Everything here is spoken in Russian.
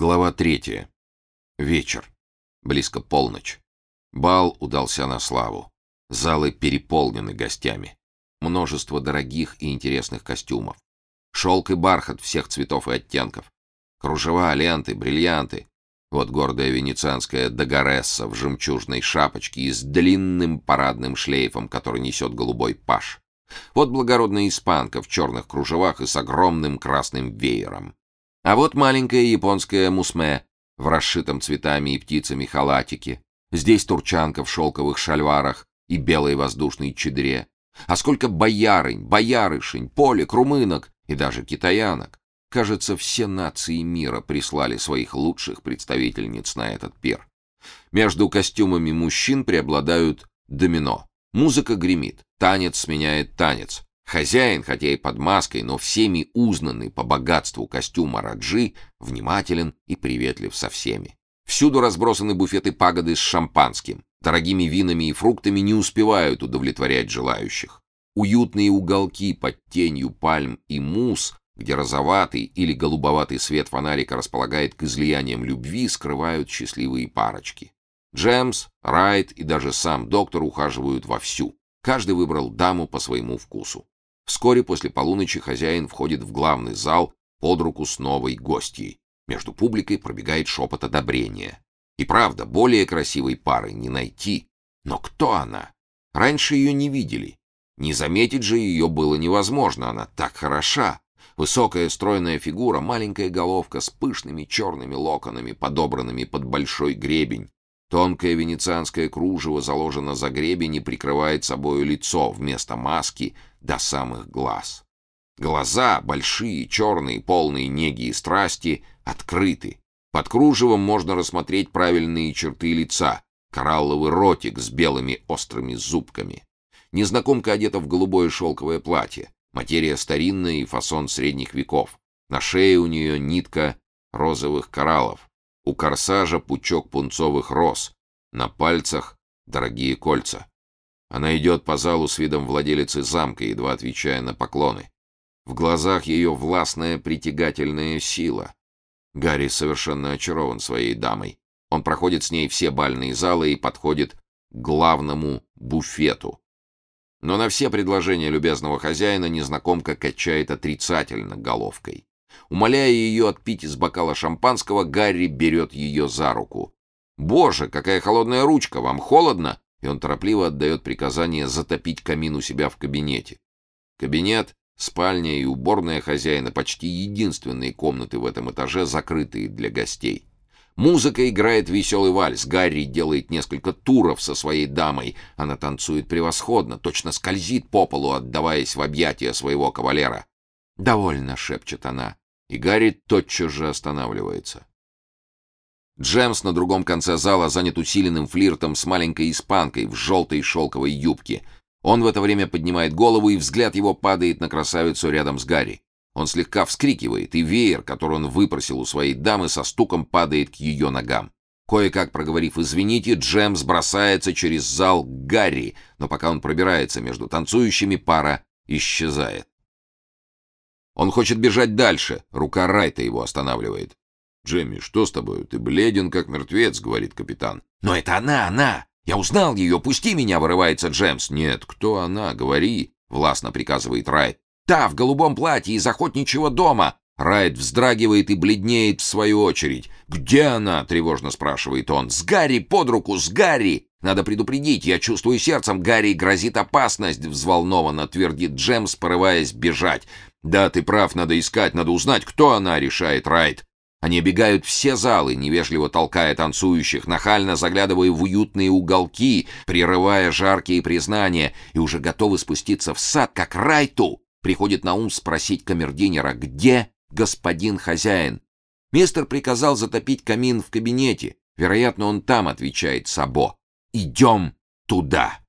Глава третья. Вечер. Близко полночь. Бал удался на славу. Залы переполнены гостями. Множество дорогих и интересных костюмов. Шелк и бархат всех цветов и оттенков. Кружева, ленты, бриллианты. Вот гордая венецианская Дагаресса в жемчужной шапочке и с длинным парадным шлейфом, который несет голубой паш. Вот благородная испанка в черных кружевах и с огромным красным веером. А вот маленькая японская мусме в расшитом цветами и птицами халатике. Здесь турчанка в шелковых шальварах и белой воздушной чедре. А сколько боярынь, боярышень, полек, румынок и даже китаянок. Кажется, все нации мира прислали своих лучших представительниц на этот пир. Между костюмами мужчин преобладают домино. Музыка гремит, танец сменяет танец. Хозяин, хотя и под маской, но всеми узнанный по богатству костюма Раджи, внимателен и приветлив со всеми. Всюду разбросаны буфеты пагоды с шампанским. Дорогими винами и фруктами не успевают удовлетворять желающих. Уютные уголки под тенью пальм и мус, где розоватый или голубоватый свет фонарика располагает к излияниям любви, скрывают счастливые парочки. Джемс, Райт и даже сам доктор ухаживают вовсю. Каждый выбрал даму по своему вкусу. Вскоре после полуночи хозяин входит в главный зал под руку с новой гостьей. Между публикой пробегает шепот одобрения. И правда, более красивой пары не найти. Но кто она? Раньше ее не видели. Не заметить же ее было невозможно, она так хороша. Высокая стройная фигура, маленькая головка с пышными черными локонами, подобранными под большой гребень, Тонкое венецианское кружево заложено за гребень и прикрывает собою лицо вместо маски до самых глаз. Глаза, большие, черные, полные неги и страсти, открыты. Под кружевом можно рассмотреть правильные черты лица, коралловый ротик с белыми острыми зубками. Незнакомка одета в голубое шелковое платье, материя старинная и фасон средних веков. На шее у нее нитка розовых кораллов. У корсажа пучок пунцовых роз, на пальцах дорогие кольца. Она идет по залу с видом владелицы замка, едва отвечая на поклоны. В глазах ее властная притягательная сила. Гарри совершенно очарован своей дамой. Он проходит с ней все бальные залы и подходит к главному буфету. Но на все предложения любезного хозяина незнакомка качает отрицательно головкой. Умоляя ее отпить из бокала шампанского, Гарри берет ее за руку. «Боже, какая холодная ручка! Вам холодно?» И он торопливо отдает приказание затопить камин у себя в кабинете. Кабинет, спальня и уборная хозяина — почти единственные комнаты в этом этаже, закрытые для гостей. Музыка играет веселый вальс. Гарри делает несколько туров со своей дамой. Она танцует превосходно, точно скользит по полу, отдаваясь в объятия своего кавалера. «Довольно», — шепчет она и Гарри тотчас же останавливается. Джемс на другом конце зала занят усиленным флиртом с маленькой испанкой в желтой шелковой юбке. Он в это время поднимает голову, и взгляд его падает на красавицу рядом с Гарри. Он слегка вскрикивает, и веер, который он выпросил у своей дамы, со стуком падает к ее ногам. Кое-как проговорив «извините», Джемс бросается через зал к Гарри, но пока он пробирается между танцующими, пара исчезает. Он хочет бежать дальше. Рука Райта его останавливает. «Джемми, что с тобой? Ты бледен, как мертвец», — говорит капитан. «Но это она, она! Я узнал ее! Пусти меня!» — вырывается Джемс. «Нет, кто она? Говори!» — властно приказывает Райт. «Та, в голубом платье из охотничьего дома!» Райт вздрагивает и бледнеет в свою очередь. «Где она?» — тревожно спрашивает он. «С Гарри под руку! С Гарри!» «Надо предупредить, я чувствую сердцем, Гарри грозит опасность», — взволнованно твердит Джемс, порываясь бежать. «Да, ты прав, надо искать, надо узнать, кто она», — решает Райт. Они обегают все залы, невежливо толкая танцующих, нахально заглядывая в уютные уголки, прерывая жаркие признания, и уже готовы спуститься в сад, как Райту приходит на ум спросить камердинера, где господин хозяин. Мистер приказал затопить камин в кабинете. Вероятно, он там, отвечает Сабо. «Идем туда!»